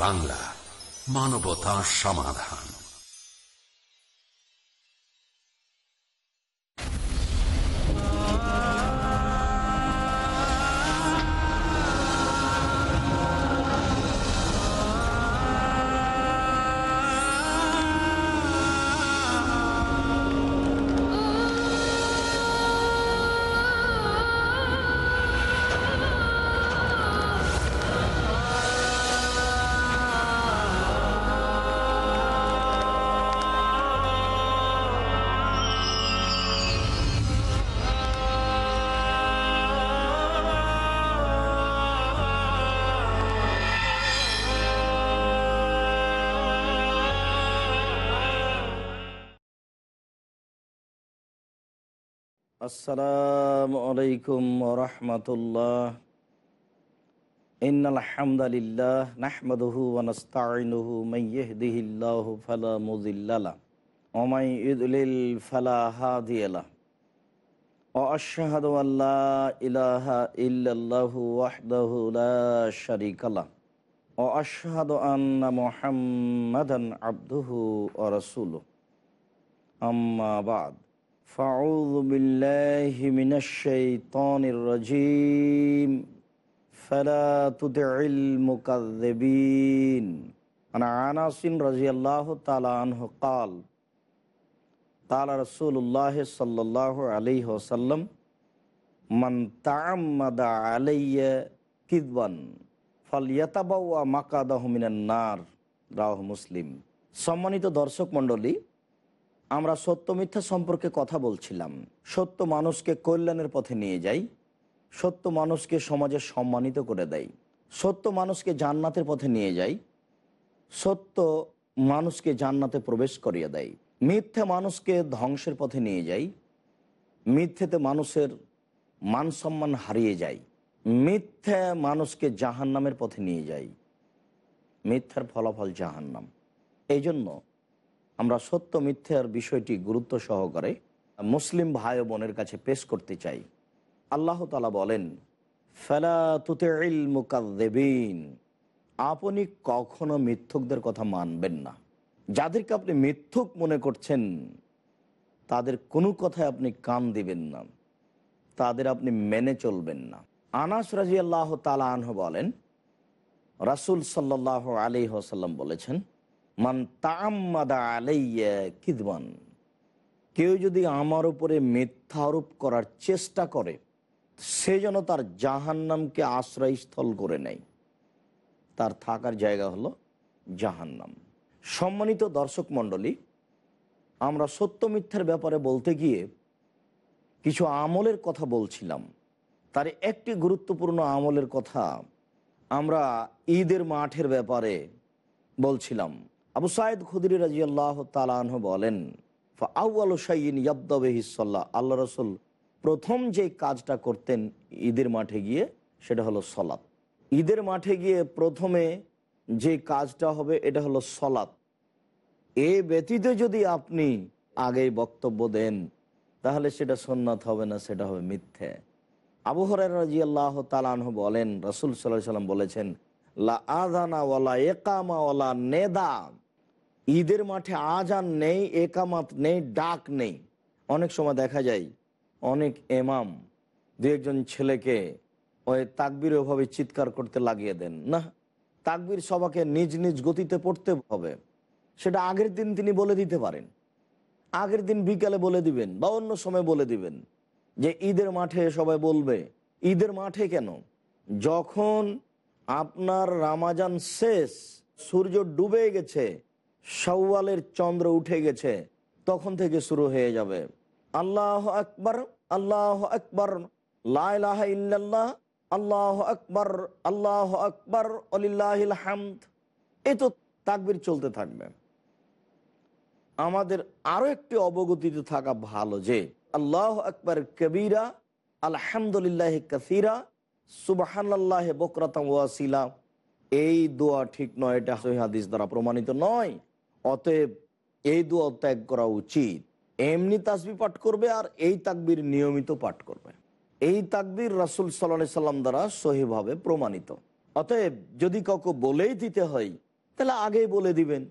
বাংলা মানবতা সমাধান। আসসালামু আলাইকুম রহমতুল্লাহ। ইন্নাল হামদালিল্লাহ নাহমাদুহু ওয়া নাস্তাঈনুহু মান ইয়াহদিহিল্লাহু ফালা মুযিল্লা লা ওয়া ইউদ্লিল ফালা হাদিয়া লা ওয়া আশহাদু আন লা ইলাহা ইল্লাল্লাহু ওয়াহদাহু লা শারীকা লা ওয়া আশহাদু আন্না মুহাম্মাদান আবদুহু ওয়া রাসূলুহু। আম্মা বাদ। فأعوذ بالله من الشيطان الرجيم فلا تطع المكذبين عن أنس رضي الله تعالى عنه قال قال رسول الله صلى الله عليه وسلم من تعمد علي كذبا فليتبوأ مقعده من النار রাহ মুসলিম সম্মানিত দর্শক মণ্ডলী আমরা সত্য মিথ্যা সম্পর্কে কথা বলছিলাম। সত্য মানুষকে কল্যাণের পথে নিয়ে যাই। সত্য মানুষকে সমাজে সম্মানিত করে দেয় সত্য মানুষকে জান্নাতের পথে নিয়ে যাই। সত্য মানুষকে জান্নাতে প্রবেশ করিয়ে দেয় মিথ্যা মানুষকে ধ্বংসের পথে নিয়ে যাই। মিথ্যেতে মানুষের মান সম্মান হারিয়ে যায় মিথ্যে মানুষকে জাহান্নামের পথে নিয়ে যায় মিথ্যার ফলাফল জাহান্নাম। এই জন্য আমরা সত্য মিথ্যার বিষয়টি গুরুত্ব সহকারে মুসলিম ভাই বোনের কাছে পেশ করতে চাই। আল্লাহ তালা বলেন, ফেলা তুতেইল মুকাদ্দেবিন আপনি কখনো মিথ্যুকদের কথা মানবেন না। যাদেরকে আপনি মিথ্যুক মনে করছেন, তাদের কোনো কথায় আপনি কান দিবেন না। তাদের আপনি মেনে চলবেন না। আনাস রাজি আল্লাহ তালা আনহ বলেন, রাসুল সাল্লাহ আলি হাসাল্লাম বলেছেন মান তাম্মাদা আলাইয়া কিদমান কেউ যদি আমার উপরে মিথ্যা আরোপ করার চেষ্টা করে, সে যেন তার জাহান্নামকে আশ্রয়স্থল করে নেয়। তার থাকার জায়গা হলো জাহান্নাম। সম্মানিত দর্শক মণ্ডলী, আমরা সত্য মিথ্যার ব্যাপারে বলতে গিয়ে কিছু আমলের কথা বলছিলাম। তার একটি গুরুত্বপূর্ণ আমলের কথা আমরা ঈদের মাঠের ব্যাপারে বলছিলাম। আবু সাইদ খুদির রাজি আল্লাহ তালাহ বলেন আল্লাহ রসুল প্রথম যে কাজটা করতেন ঈদের মাঠে গিয়ে, সেটা হলো সলাৎ। ঈদের মাঠে গিয়ে প্রথমে যে কাজটা হবে, এটা হলো সলাৎ। এ ব্যতীত যদি আপনি আগেই বক্তব্য দেন, তাহলে সেটা সন্ন্যত হবে না, সেটা হবে মিথ্যে। আবু হরাই রাজি আল্লাহ তালাহ বলেন, রসুল সাল্লাহ সাল্লাম বলেছেন, লা আদানা ওয়ালা একামা ওয়ালা নেদা ঈদের মাঠে আজান নেই, একামাত নেই, ডাক নেই। অনেক সময় দেখা যায়, অনেক এমাম দু একজন ছেলেকে ওই তাকবির ওভাবে চিৎকার করতে লাগিয়ে দেন। না, তাকবির সবাকে নিজ নিজ গতিতে পড়তে হবে। সেটা আগের দিন তিনি বলে দিতে পারেন। আগের দিন বিকালে বলে দিবেন বা অন্য সময় বলে দিবেন যে ঈদের মাঠে সবাই বলবে, ঈদের মাঠে কেন? যখন আপনার রামাজান শেষ, সূর্য ডুবে গেছে সওয়ালের চন্দ্র উঠে গেছে, তখন থেকে শুরু হয়ে যাবে। আল্লাহ আকবর আল্লাহ আকবর লাহ ইল্লাল্লাহ, আল্লাহ আকবর আল্লাহ আকবর আলিল্লাহিল হামদ। এ তো তাকবির চলতে থাকবে। আমাদের আরও একটি অবগতিতে থাকা ভালো যে, আল্লাহ আকবর কবিরা, আলহামদুলিল্লাহ কাসিরা সুবাহান্লাহ বকরাতাম ওয়াসিলা। এই দোয়া ঠিক নয়, এটা হাদিস দ্বারা প্রমাণিত নয়। অতএব এই দোয়া ত্যাগ করা উচিত। এমনি তাসবি পাঠ করবে আর এই তাকবির নিয়মিত পাঠ করবে। এই তাকবির রাসুল সাল্লাহ সাল্লাম দ্বারা সহিভাবে প্রমাণিত। অতএব যদি কাউকে বলেই দিতে হয়, তাহলে আগেই বলে দিবেন।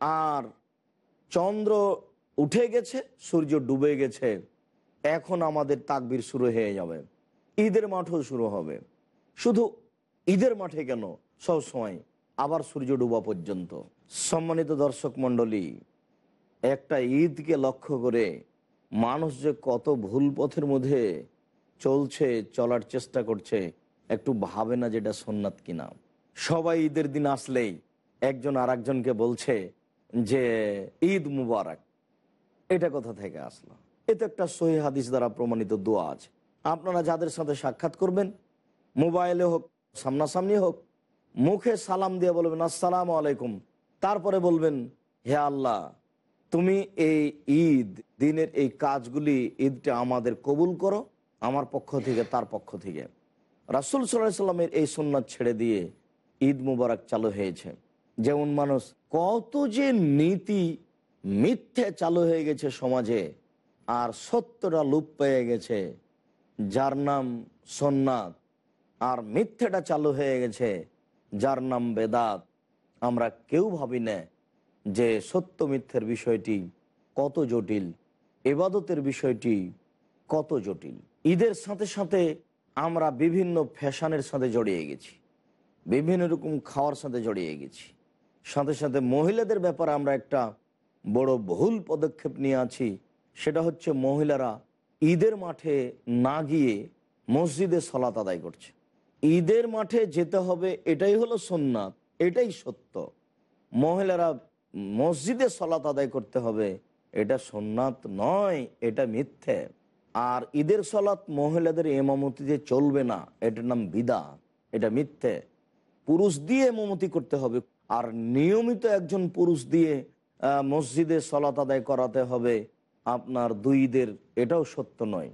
আর চন্দ্র উঠে গেছে, সূর্য ডুবে গেছে, এখন আমাদের তাকবির শুরু হয়ে যাবে। ঈদের মাঠও শুরু হবে। শুধু ঈদের মাঠে কেন? সব সময় আবার সূর্য ডুবা পর্যন্ত। সম্মানিত দর্শক মণ্ডলী, একটা ঈদকে লক্ষ্য করে মানুষ যে কত ভুল পথের মধ্যে চলছে, চলার চেষ্টা করছে, একটু ভাবে না যেটা সোননাথ কিনা। সবাই ঈদের দিন আসলেই একজন আর একজনকে বলছে যে, ঈদ মুবারক। এটা কোথা থেকে আসলো? এ তো একটা সহি হাদিস দ্বারা প্রমাণিত দোয়া আছে। আপনারা যাদের সাথে সাক্ষাৎ করবেন, মোবাইলে হোক, সামনাসামনি হোক, মুখে সালাম দিয়ে বলবেন, আসসালামু আলাইকুম। তারপরে বলবেন, হে আল্লাহ, তুমি এই ঈদ, দিনের এই কাজগুলি, ঈদটা আমাদের কবুল করো, আমার পক্ষ থেকে, তার পক্ষ থেকে। রাসুল সাল্লাহ সাল্লামের এই সুন্নাত ছেড়ে দিয়ে ঈদ মুবারক চালু হয়েছে। যেমন মানুষ কত যে নীতি মিথ্যে চালু হয়ে গেছে সমাজে, আর সত্যটা লুপ পেয়ে গেছে, যার নাম সন্ন্যাত আর মিথ্যেটা চালু হয়ে গেছে, যার নাম বেদাত আমরা কেউ ভাবি না যে সত্য মিথ্যের বিষয়টি কত জটিল, এবাদতের বিষয়টি কত জটিল। ঈদের সাথে সাথে আমরা বিভিন্ন ফ্যাশনের সাথে জড়িয়ে গেছি, বিভিন্ন রকম খাওয়ার সাথে জড়িয়ে গেছি। সাথে সাথে মহিলাদের ব্যাপারে আমরা একটা বড় ভুল পদক্ষেপ নিয়ে আছি, সেটা হচ্ছে মহিলারা ঈদের মাঠে না গিয়ে মসজিদে সলাত আদায় করছে। ঈদের মাঠে যেতে হবে, এটাই হলো সোননাথ এটাই সত্য। মহিলারা মসজিদে সলাত আদায় করতে হবে, এটা সোননাথ নয়, এটা মিথ্যে। আর ঈদের সলাৎ মহিলাদের এমামতিতে চলবে না, এটার নাম বিদা এটা মিথ্যে। পুরুষ দিয়ে এমামতি করতে হবে, আর নিয়মিত একজন পুরুষ দিয়ে মসজিদে সলাত আদায় করাতে হবে, আপনার দুই ঈদের, এটাও সত্য নয়।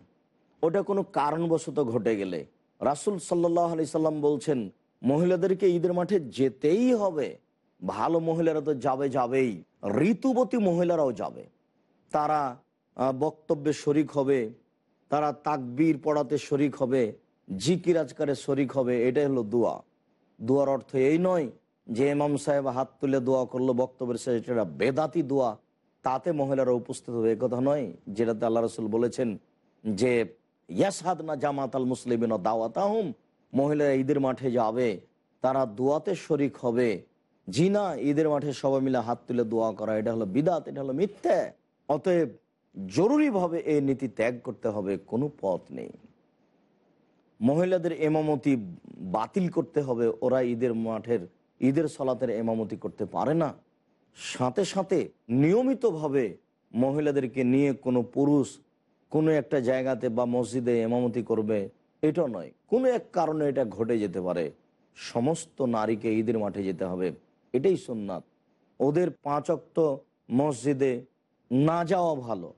ওটা কোনো কারণবশত ঘটে গেলে। রাসুল সাল্লাহ আলি সাল্লাম বলছেন মহিলাদেরকে ঈদের মাঠে যেতেই হবে। ভালো মহিলারা তো যাবে যাবেই। ঋতুবতী মহিলারাও যাবে। তারা বক্তব্যে শরিক হবে। তারা তাকবীর পড়াতে শরিক হবে। জিকির আজকারে শরিক হবে। এটাই হলো দোয়া। দোয়ার অর্থ এই নয় যে ইমাম সাহেব হাত তুলে দোয়া করল, বক্তব্যের শেষে সেটা বেদাতি দোয়া। তাতে মহিলারা উপস্থিত হবে। কথা নয় যেটাতে আল্লাহ রসুল বলেছেন যে ইয়াসাদ না জামাত আল মুসলিমিন দাওয়াত আহম মহিলারা ঈদের মাঠে যাবে, তারা দোয়াতে শরিক হবে। জি না ঈদের মাঠে সবাই মিলে হাত তুলে দোয়া করা, এটা হলো বিদাত, এটা হলো মিথ্যে। অতএব জরুরিভাবে এই নীতি ত্যাগ করতে হবে, কোনো পথ নেই। মহিলাদের এমামতি বাতিল করতে হবে, ওরা ঈদের মাঠের, ঈদের সলাতের এমামতি করতে পারে না। সাথে সাথে নিয়মিতভাবে মহিলাদেরকে নিয়ে কোনো পুরুষ কোনো একটা জায়গাতে বা মসজিদে এমামতি করবে এটা নয়। কোনো এক কারণে এটা ঘটে যেতে পারে। সমস্ত নারীকে ঈদের মাঠে যেতে হবে। এটাই সুন্নাত। ওদের পাঁচ অক্ত মসজিদে না যাওয়া ভালো,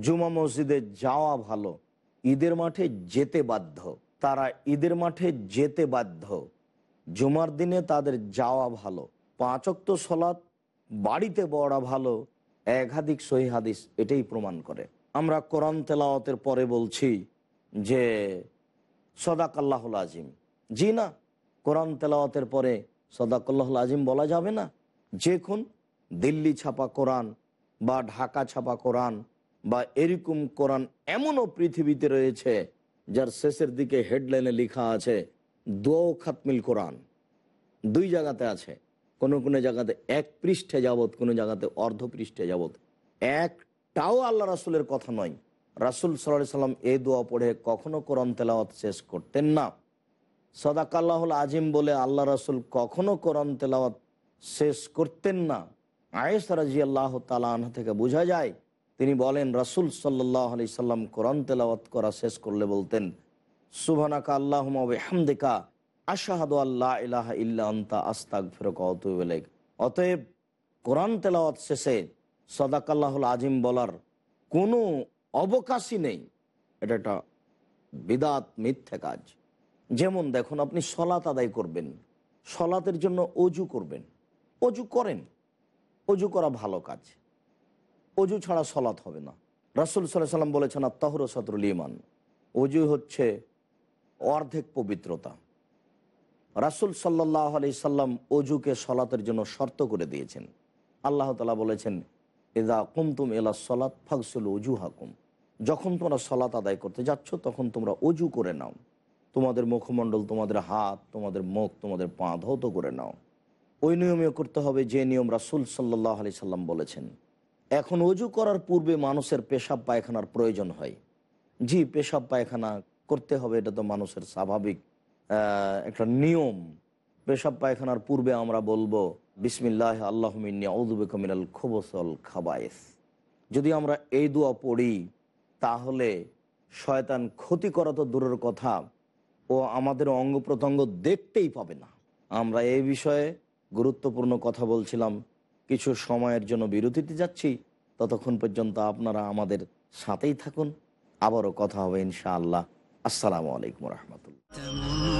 জুমা মসজিদে যাওয়া ভালো, ঈদের মাঠে যেতে বাধ্য। তারা ঈদের মাঠে যেতে বাধ্য। জুমার দিনে তাদের যাওয়া ভালো পাঁচক্ত সলাৎ, বাড়িতে বড়া ভালো একাধিক সহি হাদিস এটাই প্রমাণ করে। আমরা কোরআন তেলাওয়াতের পরে বলছি যে সদাক আল্লাহুল আজিম। জি না, কোরআন তেলাওয়াতের পরে সদাকল্লাহুল আজিম বলা যাবে না? যখন দিল্লি ছাপা কোরআন বা ঢাকা ছাপা কোরআন বা এরকম কোরআন এমনও পৃথিবীতে রয়েছে, যার শেষের দিকে হেডলাইনে লেখা আছে দো খাতমিল কোরআন। দুই জায়গাতে আছে, কোনো কোনো জায়গাতে এক পৃষ্ঠে যাবত কোনো জায়গাতে অর্ধ পৃষ্ঠে যাবত একটাও আল্লাহ রাসুলের কথা নয়। রাসুল সাল্লাহ সাল্লাম এই দোয়া পড়ে কখনো কোরআন তেলাওয়াত শেষ করতেন না। সদাক আল্লাহুল আজিম বলে আল্লাহ রাসুল কখনো কোরআন তেলাওয়াত শেষ করতেন না। আয়েস রাজি আল্লাহ তালা থেকে বোঝা যায়, তিনি বলেন, রাসুল সাল্লাহ আলি সাল্লাম কোরআন তেলাওয়াত করা শেষ করলে বলতেন, সুবহানাকা আল্লাহ হামদেকা আশাহাদু আল্লাহ ইলাহা ইল্লা আস্তাক ফেরক অতুবেলেক অতএব কোরআন তেলাওয়াত শেষে সদাকাল্লাহুল আজিম বলার কোনো অবকাশই নেই। এটা একটা বিদাত, মিথ্যে কাজ। যেমন দেখুন, আপনি সলাত আদায় করবেন। সলাতের জন্য অজু করবেন। অজু করেন। অজু করা ভালো কাজ। অজু ছাড়া সলাৎ হবে না। রাসুল সাল্লাহ সাল্লাম বলেছেন আত্মাহর সতরুল ইমান অজু হচ্ছে অর্ধেক পবিত্রতা। রাসুল সাল্লাহ আলি সাল্লাম অজুকে সলাতের জন্য শর্ত করে দিয়েছেন। আল্লাহ তালা বলেছেন এদা কুমতুম এলা সলাত ফাকসুল অজু হাকুম যখন তোমরা সলাত আদায় করতে যাচ্ছ, তখন তোমরা অজু করে নাও। তোমাদের মুখমণ্ডল, তোমাদের হাত, তোমাদের মুখ, তোমাদের পা ধৌত করে নাও। ওই নিয়মে করতে হবে যে নিয়ম রাসুল সাল্লাহ আলি সাল্লাম বলেছেন। এখন অজু করার পূর্বে মানুষের পেশাব পায়খানার প্রয়োজন হয়। জি, পেশাব পায়খানা করতে হবে, এটা তো মানুষের স্বাভাবিক একটা নিয়ম। পেশাব পায়খানার পূর্বে আমরা বলব বিসমিল্লাহ আল্লাহ মিনাল খবসল খাবায়েস যদি আমরা এই দোয়া পড়ি, তাহলে শয়তান ক্ষতি করা তো দূরের কথা, ও আমাদের অঙ্গ প্রত্যঙ্গ দেখতেই পাবে না। আমরা এই বিষয়ে গুরুত্বপূর্ণ কথা বলছিলাম, কিছু সময়ের জন্য বিরতিতে যাচ্ছি, ততক্ষণ পর্যন্ত আপনারা আমাদের সাথেই থাকুন। আবারও কথা হবে ইনশাআল্লাহ। আসসালামু আলাইকুম রহমতুল্লাহ।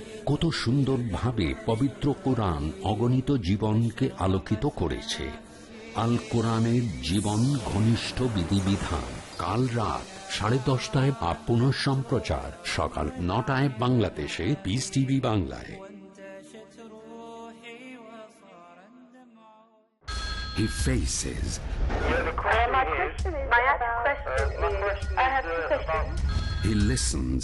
কত সুন্দরভাবে পবিত্র কোরআন অগণিত জীবনকে আলোকিত করেছে। আল কোরআনের জীবন ঘনিষ্ঠ বিধিবিধান। কাল রাত সাড়ে দশটায় বা পুনঃ সম্প্রচার। সকাল নটায় বাংলাদেশে পিস টিভি বাংলায়। He faces, My question is, my question is, I have two questions. he listens,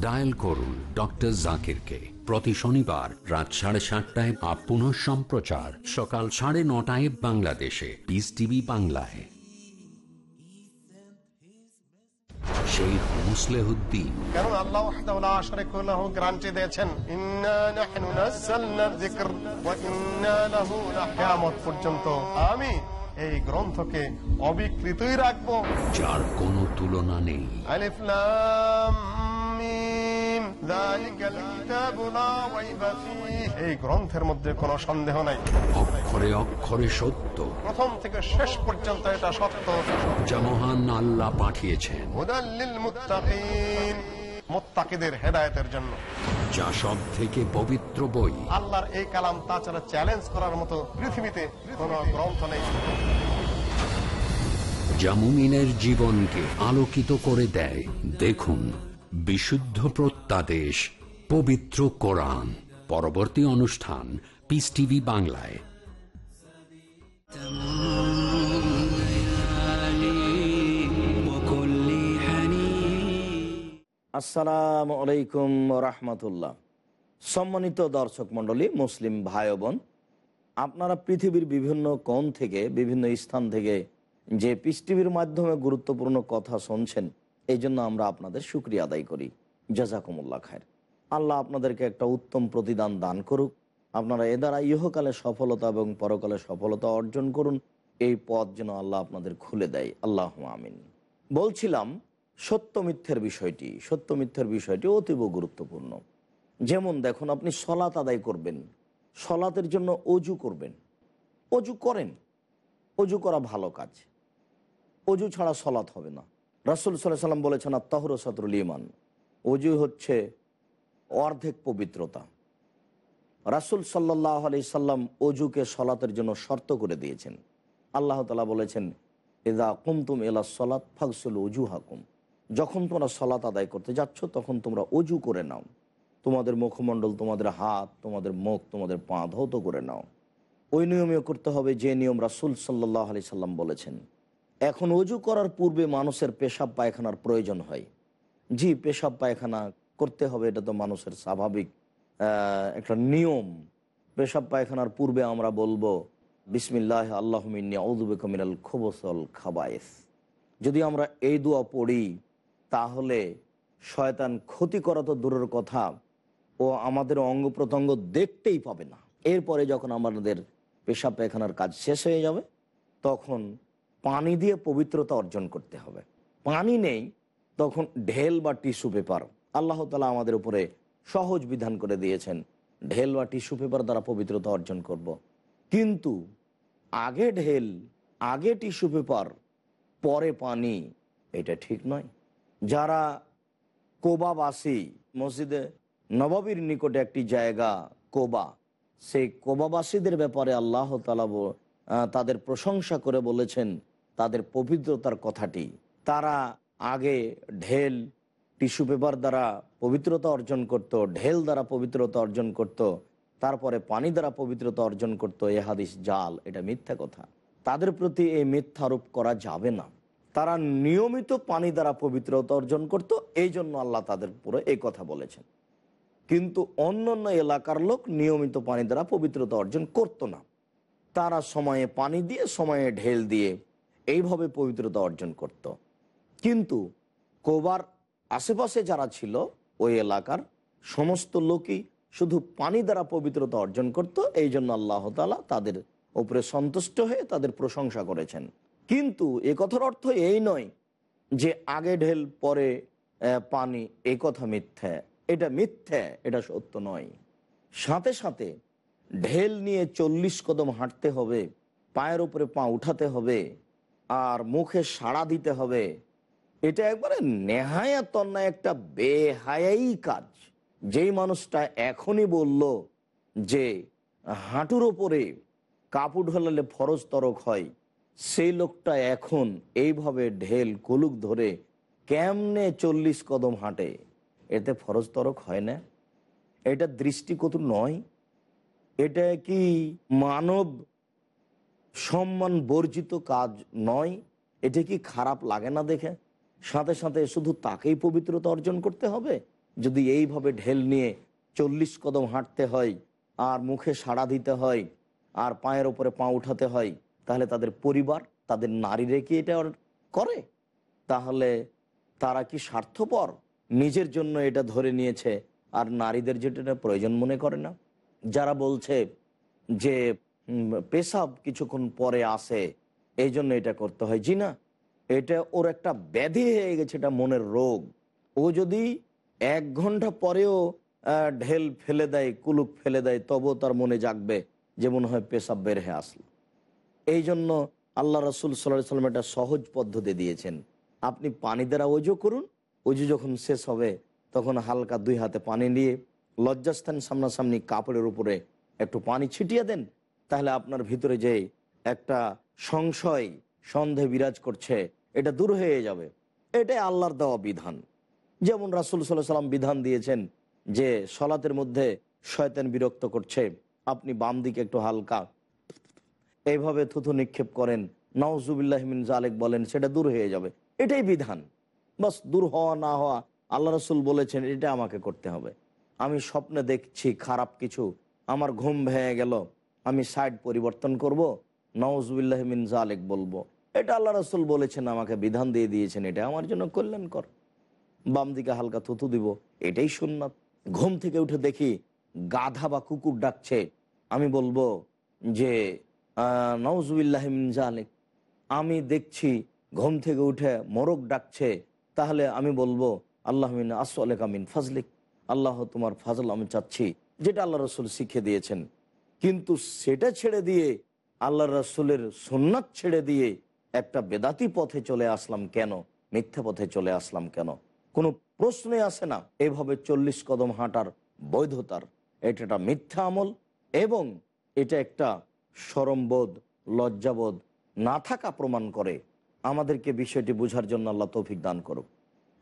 dial করুন ডক্টর জাকিরকে। প্রতি শনিবার রাত সাড়ে সাতটায় আপ পুনঃ সম্প্রচার সকাল সাড়ে নটায় বাংলাদেশে। পিস টিভি বাংলায়। মুসলেহুদ্দিন। কারণ আল্লাহ দিয়েছেন পর্যন্ত। আমি এই গ্রন্থকে অবিকৃতই রাখব। যার কোনো তুলনা নেই। এই গ্রন্থের মধ্যে কোনো সন্দেহ নাই। অক্ষরে অক্ষরে সত্য। প্রথম থেকে শেষ পর্যন্ত এটা সত্য। যা মহান আল্লাহ পাঠিয়েছেন। মুত্তাকিদের জন্য। যা সব থেকে পবিত্র বই। আল্লাহর এই কালাম তাছাড়া চ্যালেঞ্জ করার মতো পৃথিবীতে কোনো গ্রন্থ নেই। যা মুমিনের জীবনকে আলোকিত করে দেয়। দেখুন। বিশুদ্ধ প্রত্যাদেশ, পবিত্র কোরআন। পরবর্তী অনুষ্ঠান পিস টিভি বাংলায়। আসসালাম আলাইকুম রহমতুল্লাহ। সম্মানিত দর্শক মন্ডলী মুসলিম ভাই বোন, আপনারা পৃথিবীর বিভিন্ন কোণ থেকে, বিভিন্ন স্থান থেকে যে পিস টিভির মাধ্যমে গুরুত্বপূর্ণ কথা শুনছেন এই জন্য আমরা আপনাদের সুক্রিয়া আদায় করি। জাজাকুমুল্লাহ খায়ের আল্লাহ আপনাদেরকে একটা উত্তম প্রতিদান দান করুক। আপনারা এ দ্বারা ইহকালে সফলতা এবং পরকালে সফলতা অর্জন করুন। এই পথ যেন আল্লাহ আপনাদের খুলে দেয়। আল্লাহ আমিন। বলছিলাম, সত্য মিথ্যের বিষয়টি। সত্য মিথ্যের বিষয়টি অতীব গুরুত্বপূর্ণ। যেমন দেখুন, আপনি সলাত আদায় করবেন। সলাতের জন্য অজু করবেন। অজু করেন। অজু করা ভালো কাজ। অজু ছাড়া সলাৎ হবে না। রাসুল সাল্লাহ সাল্লাম বলেছেন আত্মাহর সতরুল ইমান অজু হচ্ছে অর্ধেক পবিত্রতা। রাসুল সাল্লাহ আলি সাল্লাম অজুকে সলাতের জন্য শর্ত করে দিয়েছেন। আল্লাহ তালা বলেছেন এদা কুমতুম এলা সলাত ফাকসুল অজু হাকুম যখন তোমরা সলাত আদায় করতে যাচ্ছ, তখন তোমরা অজু করে নাও। তোমাদের মুখমণ্ডল, তোমাদের হাত, তোমাদের মুখ, তোমাদের পা ধৌত করে নাও। ওই নিয়মে করতে হবে যে নিয়ম রাসুল সাল্লাহ আলি সাল্লাম বলেছেন। এখন অজু করার পূর্বে মানুষের পেশাব পায়খানার প্রয়োজন হয়। জি, পেশাব পায়খানা করতে হবে, এটা তো মানুষের স্বাভাবিক একটা নিয়ম। পেশাব পায়খানার পূর্বে আমরা বলব, বিসমিল্লাহ আল্লাহমিনী আউদুবেকমিনাল খোবসল খাবায়েস। যদি আমরা এই দোয়া পড়ি, তাহলে শয়তান ক্ষতি করা তো দূরের কথা, ও আমাদের অঙ্গ প্রত্যঙ্গ দেখতেই পাবে না। এরপরে যখন আমাদের পেশাব পায়খানার কাজ শেষ হয়ে যাবে, তখন পানি দিয়ে পবিত্রতা অর্জন করতে হবে। পানি নেই, তখন ঢেল বা টিস্যু পেপার। আল্লাহ তালা আমাদের উপরে সহজ বিধান করে দিয়েছেন, ঢেল বা টিস্যু পেপার দ্বারা পবিত্রতা অর্জন করব। কিন্তু আগে ঢেল, আগে টিস্যু পেপার, পরে পানি, এটা ঠিক নয়। যারা কোবাবাসী, মসজিদে নবাবির নিকটে একটি জায়গা, কোবা, সেই কোবাবাসীদের ব্যাপারে আল্লাহ তালা তাদের প্রশংসা করে বলেছেন তাদের পবিত্রতার কথাটি। তারা আগে ঢেল, টিস্যু পেপার দ্বারা পবিত্রতা অর্জন করত, ঢেল দ্বারা পবিত্রতা অর্জন করত, তারপরে পানি দ্বারা পবিত্রতা অর্জন করত। এ হাদিস জাল, এটা মিথ্যা কথা। তাদের প্রতি এই মিথ্যারোপ করা যাবে না। তারা নিয়মিত পানি দ্বারা পবিত্রতা অর্জন করত, এই জন্য আল্লাহ তাদের পুরো এই কথা বলেছেন। কিন্তু অন্য অন্য এলাকার লোক নিয়মিত পানি দ্বারা পবিত্রতা অর্জন করত না। তারা সময়ে পানি দিয়ে, সময়ে ঢেল দিয়ে এইভাবে পবিত্রতা অর্জন করত। কিন্তু কোবার আশেপাশে যারা ছিল, ওই এলাকার সমস্ত লোকই শুধু পানি দ্বারা পবিত্রতা অর্জন করত, এই জন্য আল্লাহ তালা তাদের উপরে সন্তুষ্ট হয়ে তাদের প্রশংসা করেছেন। কিন্তু এ কথার অর্থ এই নয় যে আগে ঢেল, পরে পানি এই কথা মিথ্যা। এটা মিথ্যা, এটা সত্য নয়। সাথে সাথে ঢেল নিয়ে চল্লিশ কদম হাঁটতে হবে, পায়ের উপরে পা উঠাতে হবে আর মুখে সাড়া দিতে হবে। এটা একবারে নেহায়াত অন্যায় একটা বেহায়াই কাজ। যেই মানুষটা এখনই বলল যে হাঁটুর ওপরে কাপড় ঢলালে ফরজ তরক হয়, সেই লোকটা এখন এইভাবে ঢেল কুলুক ধরে কেমনে চল্লিশ কদম হাঁটে? এতে ফরজ তরক হয় না। এটা দৃষ্টিকটু নয়। এটা কি মানব সম্মান বর্জিত কাজ নয়, এটা কি খারাপ লাগে না দেখে? সাথে সাথে শুধু তাকেই পবিত্রতা অর্জন করতে হবে? যদি এইভাবে ঢেল নিয়ে চল্লিশ কদম হাঁটতে হয়, আর মুখে সাড়া দিতে হয়, আর পায়ের ওপরে পা উঠাতে হয়, তাহলে তাদের পরিবার, তাদের নারীরা কি এটা করে? তাহলে তারা কি স্বার্থপর? নিজের জন্য এটা ধরে নিয়েছে, আর নারীদের যেটা প্রয়োজন মনে করে না? যারা বলছে যে পেশাব কিছুক্ষণ পরে আসে, এই জন্য এটা করতে হয়। জি না, এটা ওর একটা ব্যাধি হয়ে গেছে, এটা মনের রোগ। ও যদি এক ঘণ্টা পরেও ঢেল ফেলে দেয় কুলুক ফেলে দেয়, তবুও তার মনে জাগবে, যে মনে হয় পেশাব বের হয়ে আসলো। এই জন্য আল্লাহ রসুল সাল্লাহ সাল্লাম একটা সহজ পদ্ধতি দিয়েছেন। আপনি পানি দ্বারা অজু করুন অজু যখন শেষ হবে, তখন হালকা দুই হাতে পানি নিয়ে লজ্জাস্থান সামনাসামনি কাপড়ের উপরে একটু পানি ছিটিয়ে দেন তাহলে আপনার ভিতরে যে একটা সংশয়, সন্দেহ বিরাজ করছে, এটা দূর হয়ে যাবে। এটাই আল্লাহর দেওয়া বিধান। যেমন রাসুল সাল্লাহ সাল্লাম বিধান দিয়েছেন যে সলাতের মধ্যে শয়তেন বিরক্ত করছে, আপনি বাম দিকে একটু হালকা এইভাবে থুথু নিক্ষেপ করেন নওজুবিল্লাহমিন জালেক বলেন, সেটা দূর হয়ে যাবে। এটাই বিধান। বাস দূর হওয়া না হওয়া, আল্লাহ রসুল বলেছেন, এটা আমাকে করতে হবে। আমি স্বপ্নে দেখছি খারাপ কিছু, আমার ঘুম ভেঙে গেল আমি সাইড পরিবর্তন করব নওজুবিল্লাহমিন জালেক বলব। এটা আল্লাহ রসুল বলেছেন, আমাকে বিধান দিয়ে দিয়েছেন, এটা আমার জন্য কল্যাণকর। বাম দিকে হালকা থুতু দিব, এটাই সুন্নাত। ঘুম থেকে উঠে দেখি গাধা বা কুকুর ডাকছে। আমি বলব যে নওজুবিল্লাহমিন জালেক আমি দেখছি ঘুম থেকে উঠে মোরগ ডাকছে, তাহলে আমি বলব আল্লাহমিন আসলেক আমিন ফাজলিক, আল্লাহ তোমার ফাজল আমি চাচ্ছি, যেটা আল্লাহ রসুল শিখে দিয়েছেন। কিন্তু সেটা ছেড়ে দিয়ে আল্লাহ রসুলের সুন্নাত ছেড়ে দিয়ে একটা বেদাতি পথে চলে আসলাম কেন? মিথ্যা পথে চলে আসলাম কেন? কোনো প্রশ্নে আসে না এভাবে চল্লিশ কদম হাঁটার বৈধতার। এটা একটা মিথ্যা আমল এবং এটা একটা সরমবোধ, লজ্জাবোধ না থাকা প্রমাণ করে আমাদেরকে বিষয়টি বোঝার জন্য আল্লাহ তৌফিক দান করুক।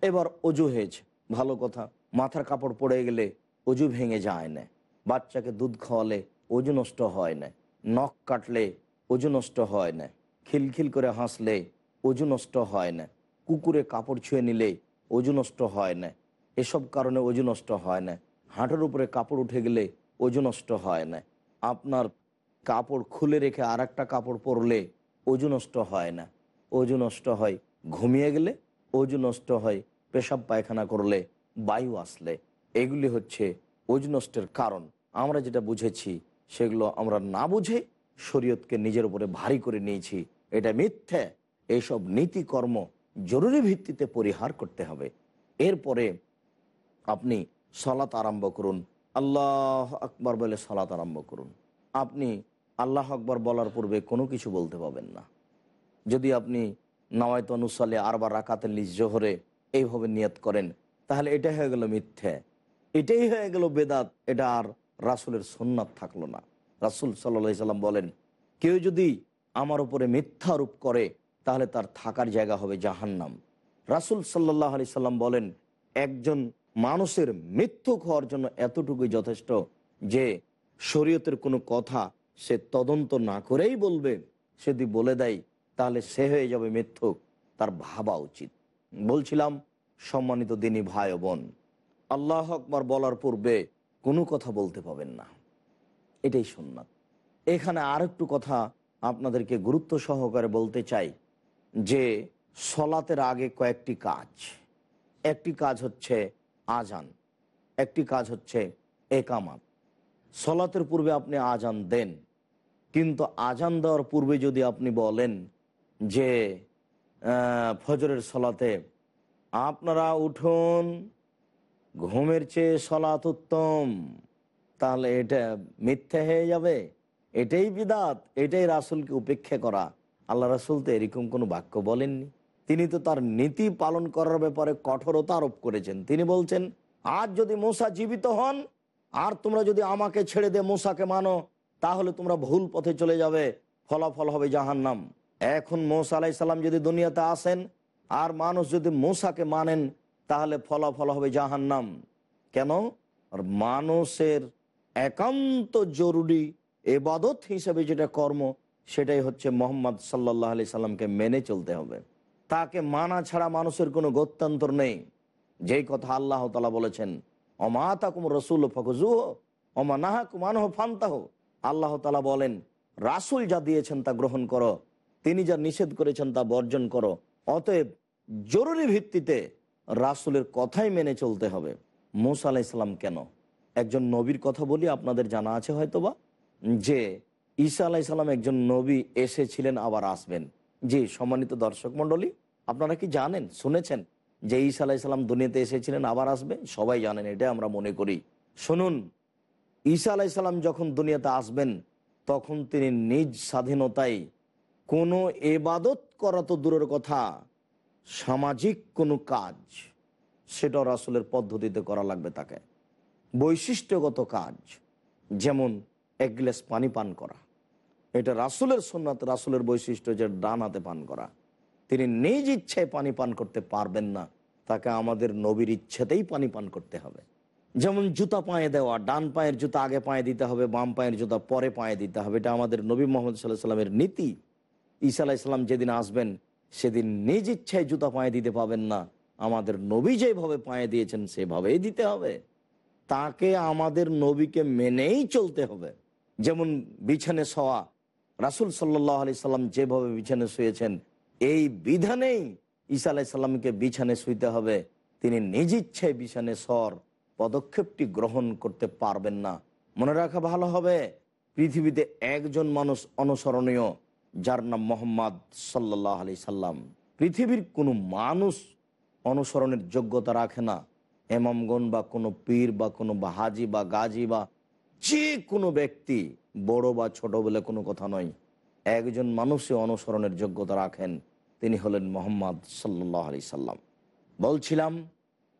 এবার অজু হয়েছে, ভালো কথা। মাথার কাপড় পড়ে গেলে অজু ভেঙে যায় না। বাচ্চাকে দুধ খাওয়ালে অজু নষ্ট হয় না। নখ কাটলে অজু নষ্ট হয় না। খিলখিল করে হাসলে অজু নষ্ট হয় না। কুকুরে কাপড় ছুঁয়ে নিলে অজু নষ্ট হয় না। এসব কারণে অজু নষ্ট হয় না। হাঁটুর উপরে কাপড় উঠে গেলে অজু নষ্ট হয় না। আপনার কাপড় খুলে রেখে আর একটা কাপড় পরলে অজু নষ্ট হয় না। অজু নষ্ট হয় ঘুমিয়ে গেলে অজু নষ্ট হয় পেশাব পায়খানা করলে বায়ু আসলে। এগুলি হচ্ছে অজু নষ্টের কারণ। আমরা যেটা বুঝেছি সেগুলো আমরা না বুঝে শরীয়তকে নিজের উপরে ভারী করে নিয়েছি। এটা মিথ্যে। এইসব নীতিকর্ম জরুরি ভিত্তিতে পরিহার করতে হবে। এরপরে আপনি সলাত আরম্ভ করুন। আল্লাহ আকবর বলে সলাত আরম্ভ করুন। আপনি আল্লাহ আকবর বলার পূর্বে কোনো কিছু বলতে পাবেন না। যদি আপনি নওয়ায়ত অনুসালে আরবার রাকাতে জোহরে এইভাবে নিয়ত করেন, তাহলে এটা হয়ে গেল মিথ্যে। এটাই হয়ে গেল বেদাত। এটা আর রাসুলের সোননাথ থাকল না। রাসুল সাল্লা সাল্লাম বলেন, কেউ যদি আমার উপরে মিথ্যা আরোপ করে, তাহলে তার থাকার জায়গা হবে জাহান্নাম। রাসুল সাল্লাহ আলি সাল্লাম বলেন, একজন মানুষের মৃত্যু হওয়ার জন্য এতটুকুই যথেষ্ট যে শরীয়তের কোনো কথা সে তদন্ত না করেই বলবে। যদি বলে দেয়, তাহলে সে হয়ে যাবে মিথ্যুক তার ভাবা উচিত। বলছিলাম, সম্মানিত দিনী ভাই বোন, আল্লাহ আকবর বলার পূর্বে কোনো কথা বলতে পাবেন না। এটাই সুন্নাত। এখানে আর একটু কথা আপনাদেরকে গুরুত্ব সহকারে বলতে চাই যে সলাতের আগে কয়েকটি কাজ। একটি কাজ হচ্ছে আজান, একটি কাজ হচ্ছে একামাত। সলাতের পূর্বে আপনি আজান দেন, কিন্তু আজান দেওয়ার পূর্বে যদি আপনি বলেন যে ফজরের সলাতে আপনারা উঠুন ঘুমের চেয়ে সলাত উত্তম। তাহলে এটা মিথ্যে হয়ে যাবে? এটাই বিদাত, এটাই রাসুলকে উপেক্ষা করা। আল্লাহ রাসুল তো এরকম কোনো বাক্য বলেননি। তিনি তো তার নীতি পালন করার ব্যাপারে কঠোরতা আরোপ করেছেন। তিনি বলছেন, আজ যদি মূসা জীবিত হন, আর তোমরা যদি আমাকে ছেড়ে দিয়ে মূসাকে মানো, তাহলে তোমরা ভুল পথে চলে যাবে, ফলাফল হবে জাহান্নাম। এখন মৌসা আলাই সাল্লাম যদি দুনিয়াতে আসেন, আর মানুষ যদি মূসাকে মানেন তাহলে ফলাফল হবে জাহান্নাম। কেন? মানুষের একান্ত জরুরি এবাদত হিসেবে যেটা কর্ম, সেটাই হচ্ছে মোহাম্মদ সাল্লাহ আলি সাল্লামকে মেনে চলতে হবে। তাকে মানা ছাড়া মানুষের কোনো গত্যান্তর নেই। যেই কথা আল্লাহ তালা বলেছেন অমা তাকুম রসুল ফকজুহ অমা নাহা কুমানহ ফান্তাহ। আল্লাহ তালা বলেন, রাসুল যা দিয়েছেন তা গ্রহণ করো, তিনি যা নিষেধ করেছেন তা বর্জন করো। অতএব জরুরি ভিত্তিতে রাসুলের কথাই মেনে চলতে হবে। মুসা আলাহ ইসলাম কেন? একজন নবীর কথা বলি, আপনাদের জানা আছে হয়তোবা, যে ঈসা আলাহ ইসলাম একজন নবী এসেছিলেন, আবার আসবেন। জি, সম্মানিত দর্শক মণ্ডলী, আপনারা কি জানেন, শুনেছেন যে ঈসা আলাহ ইসলাম দুনিয়াতে এসেছিলেন, আবার আসবে? সবাই জানেন এটা আমরা মনে করি। শুনুন, ঈসা আলাহ ইসলাম যখন দুনিয়াতে আসবেন, তখন তিনি নিজ স্বাধীনতায় কোনো এবাদত করা তো দূরের কথা সামাজিক কোনো কাজ, সেটা রাসুলের পদ্ধতিতে করা লাগবে তাকে। বৈশিষ্ট্যগত কাজ, যেমন এক গ্লাস পানি পান করা। এটা রাসুলের সোননাথ রাসুলের বৈশিষ্ট্য যে ডান হাতে পান করা। তিনি নিজ ইচ্ছায় পানি পান করতে পারবেন না। তাকে আমাদের নবীর ইচ্ছেতেই পানি পান করতে হবে। যেমন জুতা পায়ে দেওয়া, ডান পায়ের জুতা আগে পায়ে দিতে হবে, বাম পায়ের জুতা পরে পায়ে দিতে হবে। এটা আমাদের নবী মোহাম্মদ সাল্লাহ সাল্লামের নীতি। ঈসা আলাহ ইসলাম যেদিন আসবেন সেদিন নিজ ইচ্ছায় জুতা পায়ে দিতে পাবেন না। আমাদের নবী যেভাবে পায়ে দিয়েছেন, সেভাবেই দিতে হবে। তাকে আমাদের নবীকে মেনেই চলতে হবে। যেমন বিছানে শোয়া, রাসুল সাল্লাহ আলি সাল্লাম যেভাবে বিছানে শুয়েছেন, এই বিধানেই ঈসা আলাহ সাল্লামকে বিছানে শুইতে হবে। তিনি নিজ ইচ্ছায় বিছানে সর পদক্ষেপটি গ্রহণ করতে পারবেন না। মনে রাখা ভালো হবে, পৃথিবীতে একজন মানুষ অনুসরণীয় যার নাম মোহাম্মদ সাল্লাহ আলি সাল্লাম। পৃথিবীর কোনো মানুষ অনুসরণের যোগ্যতা রাখে না। এমামগণ বা কোনো পীর বা কোনো বা হাজি বা গাজী বা যে কোনো ব্যক্তি, বড় বা ছোট বলে কোনো কথা নয়। একজন মানুষে অনুসরণের যোগ্যতা রাখেন, তিনি হলেন মোহাম্মদ সাল্লাহ আলি সাল্লাম। বলছিলাম,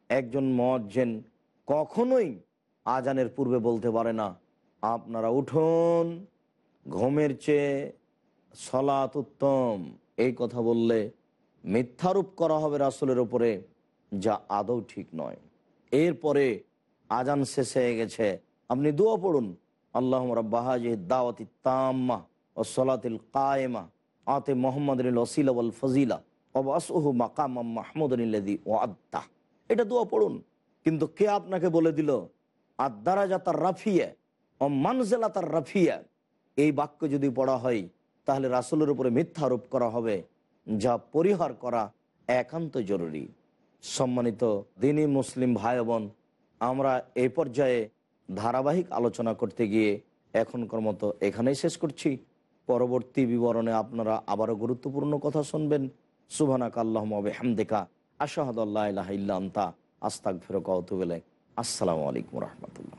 একজন মজ্জেন কখনোই আজানের পূর্বে বলতে পারে না, আপনারা উঠুন, ঘুমের চেয়ে সলাত উত্তম এই কথা বললে মিথ্যারূপ করা হবে রাসুলের ওপরে যা আদৌ ঠিক নয়। এরপরে আজান শেষ হয়ে গেছে। আপনি দোয়া পড়ুন। আল্লাহ রাব্বাহাজি দাওয়াতি তাম্মা ও সলাতিল কায়েমা। আতে মোহাম্মদ ওসিলা ওয়াল ফজিলা। অবাসহু মাকাম মাহমুদি ও আত্মা এটা দোয়া পড়ুন। কিন্তু কে আপনাকে বলে দিল? আদারা যাতার রাফিয়া। ও মানজেলা তার রাফিয়া। এই বাক্য যদি পড়া হয় তাহলে রাসুলের উপরে মিথ্যা আরোপ করা হবে, যা পরিহার করা একান্ত জরুরি। সম্মানিত দিনী মুসলিম ভাই বোন আমরা এই পর্যায়ে ধারাবাহিক আলোচনা করতে গিয়ে এখনকার মতো এখানেই শেষ করছি। পরবর্তী বিবরণে আপনারা আবারও গুরুত্বপূর্ণ কথা শুনবেন। সুবানাক আল্লাহ হামদেকা আশাহাদ আল্লাহ ইল্লা আস্তাক ফেরো কৌতুবেলে আসসালামু আলাইকুম রহমতুল্লাহ।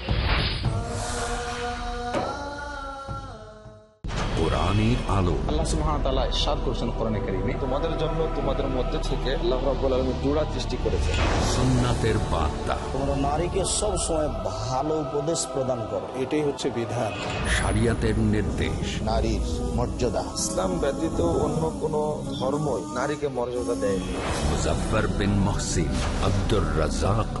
কোরআনের আলো। আল্লাহ সুবহানাহু সার করছেন কোরআনে কারিমে তোমাদের জন্য তোমাদের মধ্যে থেকে আল্লাহ জোড়া সৃষ্টি করেছেন। সুন্নাতের বার্তা। তোমরা নারীকে সব সময় ভালো উপদেশ প্রদান করো। এটাই হচ্ছে বিধান। শরিয়াতের নির্দেশ। নারীর মর্যাদা। ইসলাম ব্যতীত অন্য কোন ধর্মই নারীকে মর্যাদা দেয়নি। Muzaffar bin Mohsin Abdur Razzak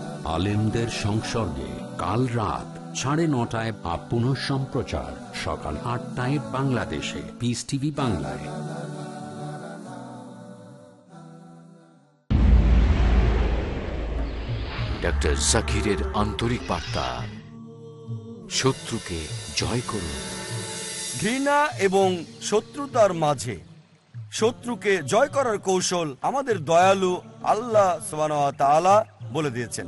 আলেমদের সংসর্গে কাল রাত সাড়ে নটায় বা পুনঃ সম্প্রচার সকাল আটটায় বাংলাদেশে। পিস টিভি বাংলায়। ডক্টর জাকিরের আন্তরিক বার্তা। শত্রুকে জয় করুন। ঘৃণা এবং শত্রুতার মাঝে শত্রুকে জয় করার কৌশল আমাদের দয়ালু আল্লাহ তাআলা বলে দিয়েছেন।